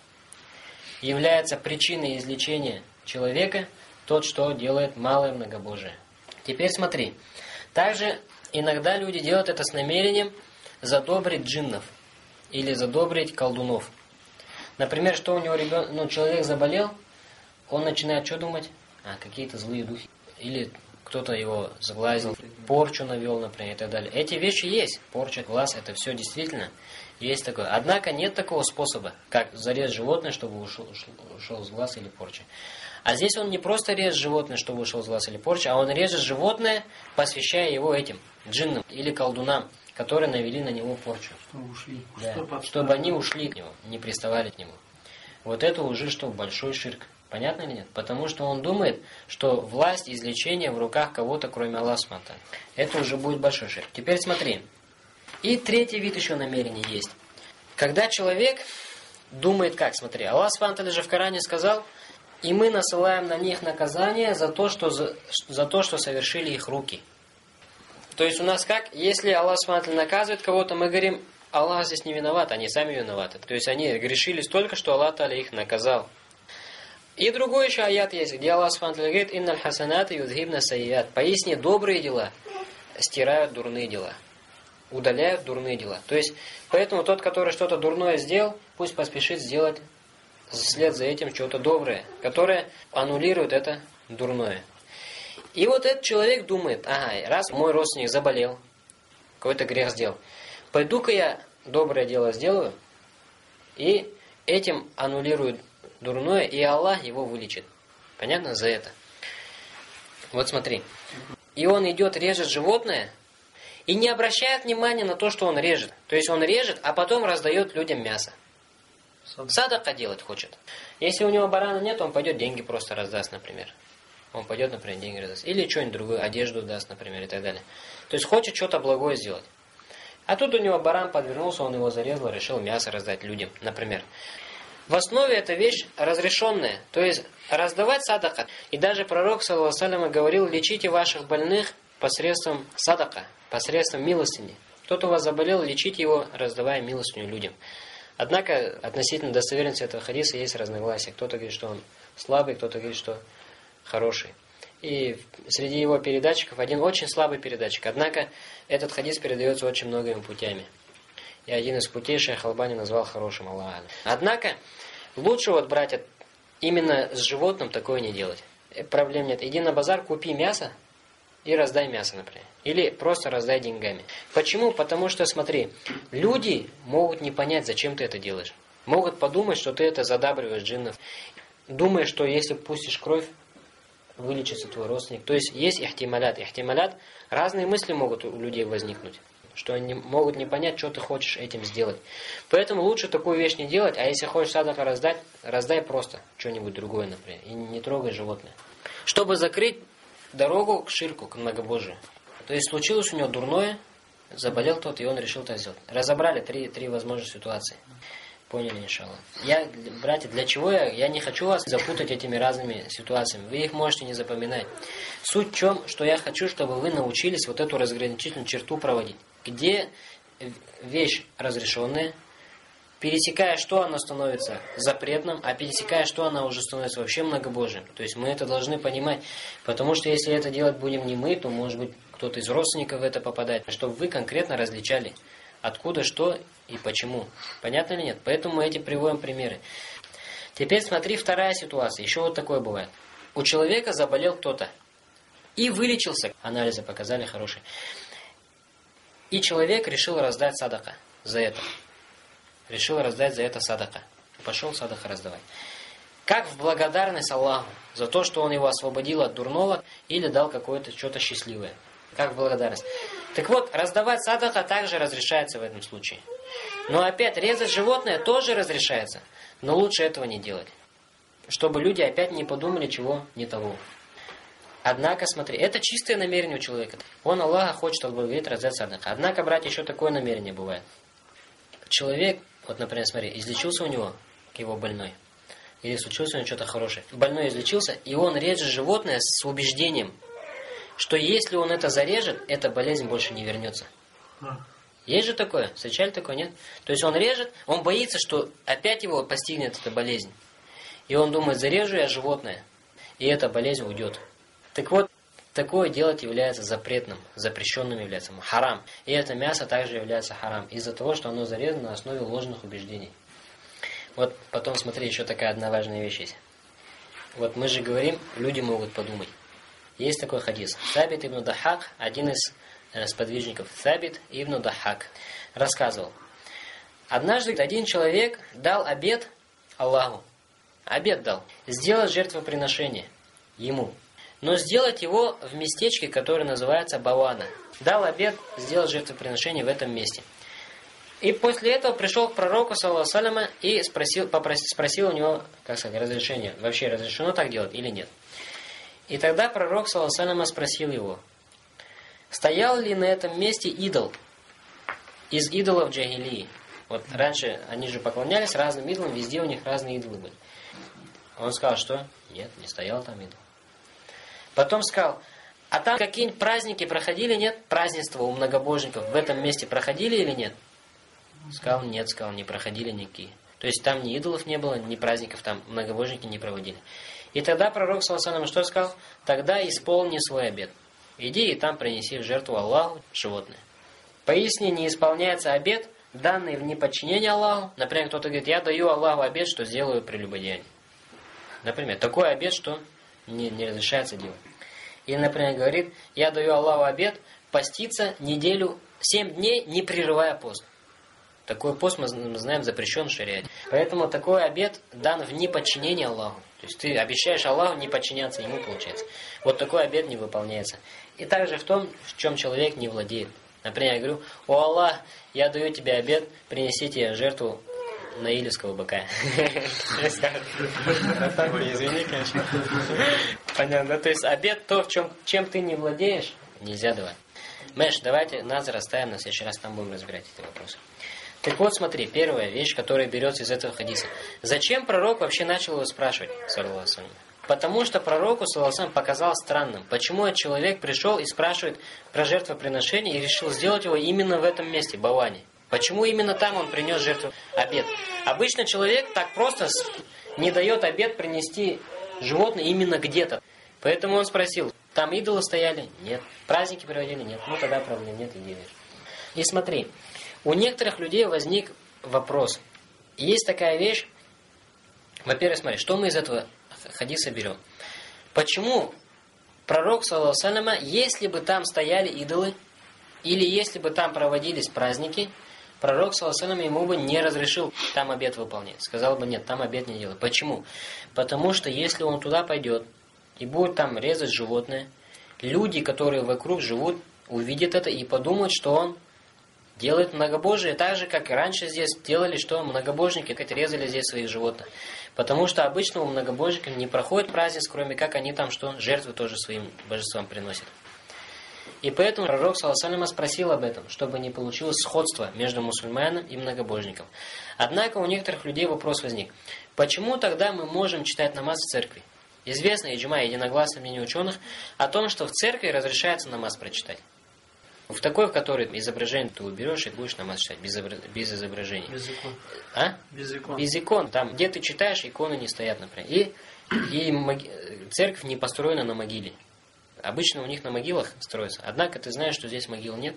является причиной излечения человека – тот, что делает малое многобожие. Теперь смотри. Также иногда люди делают это с намерением задобрить джиннов или задобрить колдунов. Например, что у него ребенок, ну, человек заболел, он начинает что думать? А, какие-то злые духи. Или кто-то его сглазил, порчу навел, например, и так далее. Эти вещи есть. Порча, глаз, это все действительно есть такое. Однако нет такого способа, как зарезать животное, чтобы ушел, ушел, ушел с глаз или порча. А здесь он не просто режет животное, что вышел из глаз или порча, а он режет животное, посвящая его этим джиннам или колдунам, которые навели на него порчу. Чтобы ушли. Да, чтобы они ушли от него, не приставали к нему. Вот это уже что, большой ширк. Понятно или нет? Потому что он думает, что власть излечения в руках кого-то, кроме Аллаха Это уже будет большой ширк. Теперь смотри. И третий вид еще намерений есть. Когда человек думает как, смотри, Аллах же в Коране сказал, и мы насылаем на них наказание за то, что, за, за то, что совершили их руки. То есть у нас как? Если Аллах Субтитры наказывает кого-то, мы говорим, Аллах здесь не виноват, они сами виноваты. То есть они грешили столько, что Аллах Таля их наказал. И другой еще аят есть, где Аллах Субтитры говорит, «Инналь хасанаты юдхибна сайят». Поясни, добрые дела стирают дурные дела. Удаляют дурные дела. То есть, поэтому тот, который что-то дурное сделал, пусть поспешит сделать вслед за этим что-то доброе, которое аннулирует это дурное. И вот этот человек думает, ага, раз мой родственник заболел, какой-то грех сделал, пойду-ка я доброе дело сделаю, и этим аннулирует дурное, и Аллах его вылечит. Понятно? За это. Вот смотри. И он идет, режет животное, и не обращает внимания на то, что он режет. То есть он режет, а потом раздает людям мясо. Садака делать хочет. Если у него барана нет, он пойдет деньги просто раздаст, например. Он пойдет, например, деньги раздаст. Или что-нибудь другое, одежду даст, например, и так далее. То есть хочет что-то благое сделать. А тут у него баран подвернулся, он его зарезал, решил мясо раздать людям, например. В основе эта вещь разрешенная, то есть раздавать садака. И даже пророк, саллаху говорил, лечите ваших больных посредством садака, посредством милостыни. Кто-то у вас заболел, лечите его, раздавая милостыню людям. Однако, относительно достоверности этого хадиса есть разногласия. Кто-то говорит, что он слабый, кто-то говорит, что хороший. И среди его передатчиков один очень слабый передатчик. Однако, этот хадис передается очень многими путями. И один из путей шейх Албани назвал хорошим Аллахом. Однако, лучше вот брать именно с животным такое не делать. Проблем нет. Иди на базар, купи мясо, и раздай мясо, например. Или просто раздай деньгами. Почему? Потому что, смотри, люди могут не понять, зачем ты это делаешь. Могут подумать, что ты это задабриваешь джиннов. Думая, что если пустишь кровь, вылечится твой родственник. То есть есть ихтималят. Ихтималят, разные мысли могут у людей возникнуть. Что они могут не понять, что ты хочешь этим сделать. Поэтому лучше такую вещь не делать, а если хочешь садака раздать, раздай просто что-нибудь другое, например. И не трогай животное. Чтобы закрыть дорогу к ширку, к многобожию. То есть случилось у него дурное, заболел тот, и он решил это сделать. Разобрали три, три возможные ситуации. Поняли, иншаллах. Я, братья, для чего я? Я не хочу вас запутать этими разными ситуациями. Вы их можете не запоминать. Суть в чем, что я хочу, чтобы вы научились вот эту разграничительную черту проводить. Где вещь разрешенная, пересекая что она становится запретным, а пересекая что она уже становится вообще многобожием. То есть мы это должны понимать. Потому что если это делать будем не мы, то может быть кто-то из родственников в это попадает. Чтобы вы конкретно различали откуда, что и почему. Понятно или нет? Поэтому мы эти приводим примеры. Теперь смотри, вторая ситуация. Еще вот такое бывает. У человека заболел кто-то. И вылечился. Анализы показали хорошие. И человек решил раздать садака за это. Решил раздать за это садака. Пошел садака раздавать. Как в благодарность Аллаху за то, что Он его освободил от дурного или дал какое-то что-то счастливое. Как в благодарность. Так вот, раздавать садака также разрешается в этом случае. Но опять, резать животное тоже разрешается. Но лучше этого не делать. Чтобы люди опять не подумали, чего не того. Однако, смотри, это чистое намерение у человека. Он Аллаха хочет отблагодарить раздать садака. Однако, брать еще такое намерение бывает. Человек, вот, например, смотри, излечился у него, его больной. Или случилось у него что-то хорошее. Больной излечился, и он режет животное с убеждением, что если он это зарежет, эта болезнь больше не вернется. Есть же такое? Встречали такое, нет? То есть он режет, он боится, что опять его постигнет эта болезнь. И он думает, зарежу я животное, и эта болезнь уйдет. Так вот, такое делать является запретным, запрещенным является харам. И это мясо также является харам, из-за того, что оно зарезано на основе ложных убеждений. Вот потом смотри, еще такая одна важная вещь есть. Вот мы же говорим, люди могут подумать. Есть такой хадис. Сабит ибн Дахак, один из э, сподвижников Сабит ибн Дахак, рассказывал. Однажды один человек дал обед Аллаху. Обед дал. Сделать жертвоприношение ему. Но сделать его в местечке, которое называется Бавана. Дал обед сделать жертвоприношение в этом месте. И после этого пришел к пророку, саллаху и спросил, попросил, спросил у него, как сказать, разрешение. Вообще разрешено так делать или нет? И тогда пророк, саллаху спросил его, стоял ли на этом месте идол из идолов джагилии? Вот раньше они же поклонялись разным идолам, везде у них разные идолы были. Он сказал, что нет, не стоял там идол. Потом сказал, а там какие-нибудь праздники проходили, нет? Празднества у многобожников в этом месте проходили или нет? Сказал, нет, сказал, не проходили никакие. То есть там ни идолов не было, ни праздников там многобожники не проводили. И тогда пророк, саллаху что сказал? Тогда исполни свой обет. Иди и там принеси в жертву Аллаху животное. Поясни, не исполняется обет, данный в неподчинение Аллаху. Например, кто-то говорит, я даю Аллаху обет, что сделаю прелюбодеяние. Например, такой обет, что не, не разрешается делать. Или, например, говорит, я даю Аллаху обет поститься неделю, семь дней, не прерывая пост. Такой пост мы знаем запрещен в шариате. Поэтому такой обет дан в неподчинение Аллаху. То есть ты обещаешь Аллаху не подчиняться ему, получается. Вот такой обет не выполняется. И также в том, в чем человек не владеет. Например, я говорю, о Аллах, я даю тебе обет, принесите жертву наилевского быка. Извини, конечно. Понятно. То есть обед то, в чем, чем ты не владеешь, нельзя давать. Мэш, давайте нас расставим, на следующий раз там будем разбирать эти вопросы. Так вот, смотри, первая вещь, которая берется из этого хадиса. Зачем пророк вообще начал его спрашивать, саллаху Потому что пророку, саллаху показал странным, почему этот человек пришел и спрашивает про жертвоприношение и решил сделать его именно в этом месте, Баване. Почему именно там он принес жертву обед? Обычно человек так просто не дает обед принести животное именно где-то. Поэтому он спросил, там идолы стояли? Нет. Праздники проводили? Нет. Ну тогда проблем нет, иди И смотри, у некоторых людей возник вопрос. Есть такая вещь, во-первых, смотри, что мы из этого хадиса берем? Почему пророк, саллаху если бы там стояли идолы, или если бы там проводились праздники, пророк, саллаху ему бы не разрешил там обед выполнять. Сказал бы, нет, там обед не делай. Почему? Потому что если он туда пойдет, и будет там резать животное, люди, которые вокруг живут, увидят это и подумают, что он делает многобожие, так же, как и раньше здесь делали, что многобожники как резали здесь своих животных. Потому что обычно у многобожников не проходит праздник, кроме как они там что жертвы тоже своим божествам приносят. И поэтому пророк Саласалима спросил об этом, чтобы не получилось сходство между мусульманином и многобожником. Однако у некоторых людей вопрос возник. Почему тогда мы можем читать намаз в церкви? Известно, иджма, единогласное мнение ученых, о том, что в церкви разрешается намаз прочитать. В такой, в которой изображение ты уберешь и будешь намаз читать без, без изображения. Без икон. А? Без икон. Без икон. Там, где ты читаешь, иконы не стоят, например. И, и моги... церковь не построена на могиле. Обычно у них на могилах строится. Однако ты знаешь, что здесь могил нет.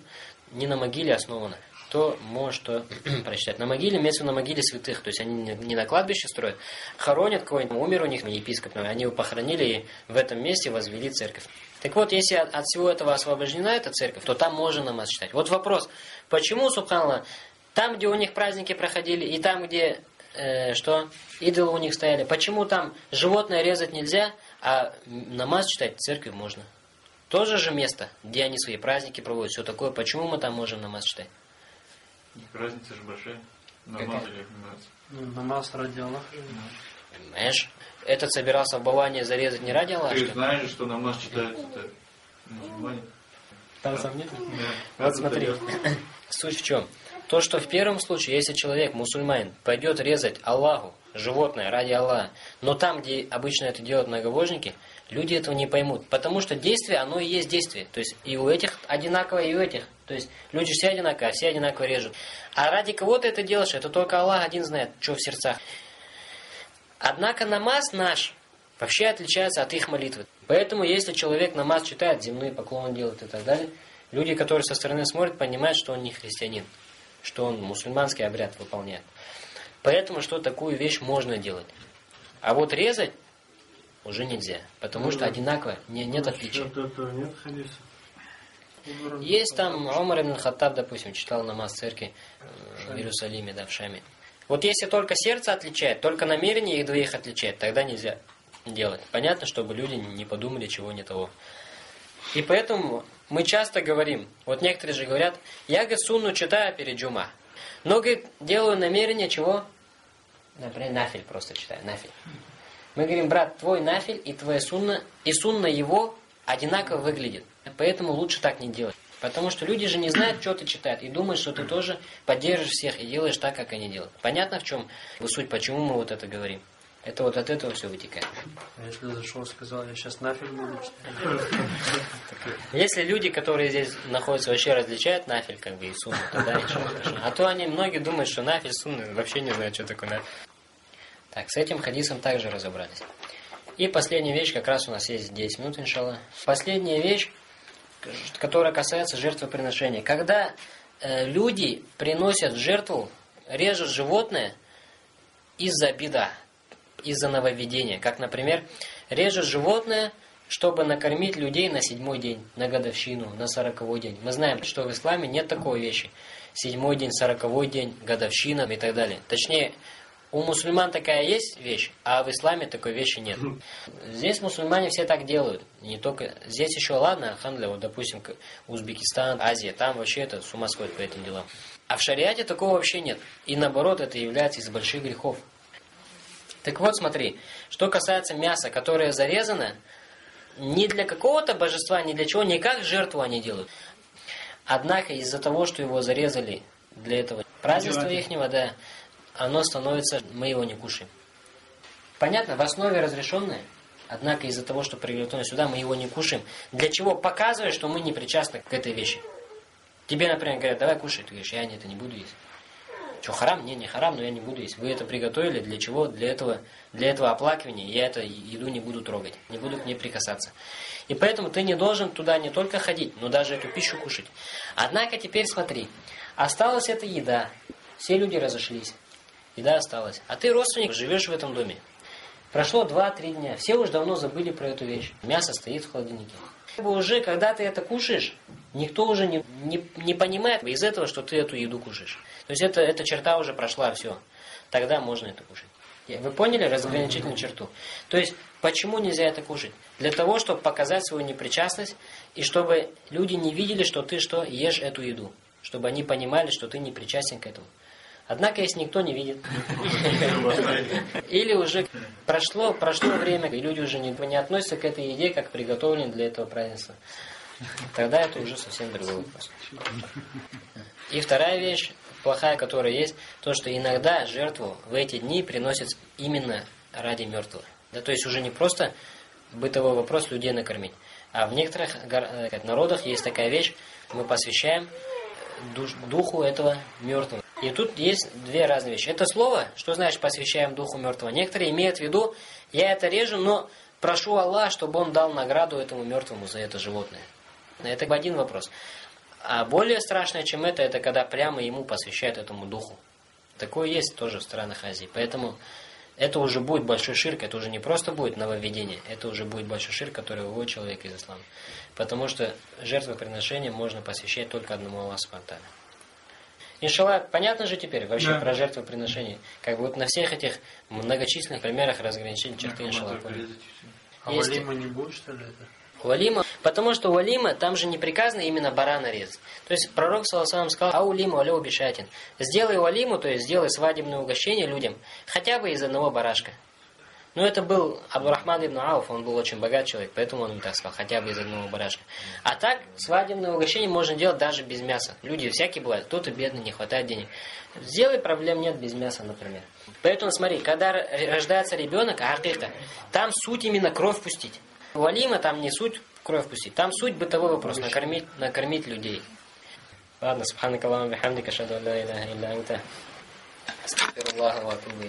Не на могиле основано. То можешь то (clears throat) прочитать. На могиле имеется на могиле святых. То есть они не на кладбище строят. Хоронят кого-нибудь, умер у них епископ. Они его похоронили и в этом месте возвели церковь. Так вот, если от, от всего этого освобождена эта церковь, то там можно намаз читать. Вот вопрос, почему, субханаллах, там, где у них праздники проходили, и там, где, э, что, идолы у них стояли, почему там животное резать нельзя, а намаз читать в церкви можно? Тоже же место, где они свои праздники проводят, все такое, почему мы там можем намаз читать? Разница же большая. Намаз или намаз? Ну, намаз ради Аллаха. Понимаешь? Этот собирался в Баване зарезать не ради Аллаха? Ты знаешь, что намаз читается это мусульмане? Там сомнительно? Вот смотри, (coughs) суть в чем? То, что в первом случае, если человек, мусульманин, пойдет резать Аллаху, животное, ради Аллаха, но там, где обычно это делают многобожники, люди этого не поймут. Потому что действие, оно и есть действие. То есть и у этих одинаково, и у этих. То есть люди все одинаковые, все одинаково режут. А ради кого ты это делаешь, это только Аллах один знает, что в сердцах. Однако намаз наш вообще отличается от их молитвы. Поэтому, если человек намаз читает, земные поклоны делает и так далее, люди, которые со стороны смотрят, понимают, что он не христианин, что он мусульманский обряд выполняет. Поэтому, что такую вещь можно делать. А вот резать уже нельзя, потому что одинаково, не, нет отличия. Нет хадиса. Есть там Умар ибн Хаттаб, допустим, читал намаз в церкви э, в Иерусалиме, да, в Шаме. Вот если только сердце отличает, только намерение их двоих отличает, тогда нельзя делать. Понятно, чтобы люди не подумали чего не того. И поэтому мы часто говорим, вот некоторые же говорят, я, говорит, сунну читаю перед джума. Но, говорит, делаю намерение чего? Например, нафиль просто читаю, нафиль. Мы говорим, брат, твой нафиль и твоя сунна, и сунна его одинаково выглядит. Поэтому лучше так не делать. Потому что люди же не знают, что ты читают, и думают, что ты тоже поддержишь всех и делаешь так, как они делают. Понятно, в чем суть, почему мы вот это говорим? Это вот от этого все вытекает. А если зашел, сказал, я сейчас нафиг буду читать. Если люди, которые здесь находятся, вообще различают нафиль, как бы, и сунну, тогда ничего. А то они, многие думают, что нафиль, сунна, вообще не знают, что такое нафиль. Так, с этим хадисом также разобрались. И последняя вещь, как раз у нас есть 10 минут, иншалла. Последняя вещь, которая касается жертвоприношения. Когда э, люди приносят жертву, режут животное из-за беда, из-за нововведения. Как, например, режут животное, чтобы накормить людей на седьмой день, на годовщину, на сороковой день. Мы знаем, что в исламе нет такой вещи. Седьмой день, сороковой день, годовщина и так далее. Точнее, у мусульман такая есть вещь, а в исламе такой вещи нет. Здесь мусульмане все так делают. Не только здесь еще ладно, хандля, вот допустим, Узбекистан, Азия, там вообще это с ума сходит по этим делам. А в шариате такого вообще нет. И наоборот, это является из больших грехов. Так вот, смотри, что касается мяса, которое зарезано, не для какого-то божества, ни для чего, не как жертву они делают. Однако из-за того, что его зарезали для этого празднества ихнего, да, оно становится, мы его не кушаем. Понятно, в основе разрешенное, однако из-за того, что приготовлено сюда, мы его не кушаем. Для чего? Показывая, что мы не причастны к этой вещи. Тебе, например, говорят, давай кушай, ты говоришь, я это не буду есть. Что, харам? Не, не харам, но я не буду есть. Вы это приготовили, для чего? Для этого, для этого оплакивания я эту еду не буду трогать, не буду к ней прикасаться. И поэтому ты не должен туда не только ходить, но даже эту пищу кушать. Однако теперь смотри, осталась эта еда, все люди разошлись еда осталась. А ты родственник, живешь в этом доме. Прошло 2-3 дня, все уже давно забыли про эту вещь. Мясо стоит в холодильнике. Уже, когда ты это кушаешь, никто уже не, не, не понимает из этого, что ты эту еду кушаешь. То есть это, эта черта уже прошла, все. Тогда можно это кушать. Вы поняли разграничительную черту? То есть, почему нельзя это кушать? Для того, чтобы показать свою непричастность, и чтобы люди не видели, что ты что, ешь эту еду. Чтобы они понимали, что ты не причастен к этому. Однако, если никто не видит, (laughs) или уже прошло, прошло время, и люди уже не, не относятся к этой еде, как приготовленной для этого празднества, тогда это уже совсем другой вопрос. И вторая вещь, плохая, которая есть, то, что иногда жертву в эти дни приносят именно ради мертвых. Да, то есть уже не просто бытовой вопрос людей накормить, а в некоторых э, народах есть такая вещь, мы посвящаем душ, духу этого мертвого. И тут есть две разные вещи. Это слово, что значит посвящаем духу мертвого. Некоторые имеют в виду, я это режу, но прошу Аллаха, чтобы он дал награду этому мертвому за это животное. Это один вопрос. А более страшное, чем это, это когда прямо ему посвящают этому духу. Такое есть тоже в странах Азии. Поэтому это уже будет большой ширк, это уже не просто будет нововведение, это уже будет большой ширк, который выводит человека из ислама. Потому что жертвоприношение можно посвящать только одному Аллаху Субтитры. Иншаллах, понятно же теперь вообще да. про жертвоприношение? Как бы вот на всех этих многочисленных примерах разграничения черты, иншаллах. А Есть... валима не будет, что ли, это? Валима, потому что валима, там же не приказано именно барана резать. То есть пророк, саллаху сказал, а улима аля бишатин. Сделай валиму, то есть сделай свадебное угощение людям, хотя бы из одного барашка. Но это был Абдурахман ибн Ауф, он был очень богат человек, поэтому он им так сказал, хотя бы из одного барашка. А так, свадебное угощение можно делать даже без мяса. Люди всякие бывают, кто-то бедный, не хватает денег. Сделай, проблем нет без мяса, например. Поэтому смотри, когда рождается ребенок, акика, там суть именно кровь пустить. Валима там не суть кровь пустить, там суть бытовой вопрос, накормить, накормить людей. Ладно, субханакаллаху бихамдика, шаду ла илляха илля анта. Астагфируллаха ва атубу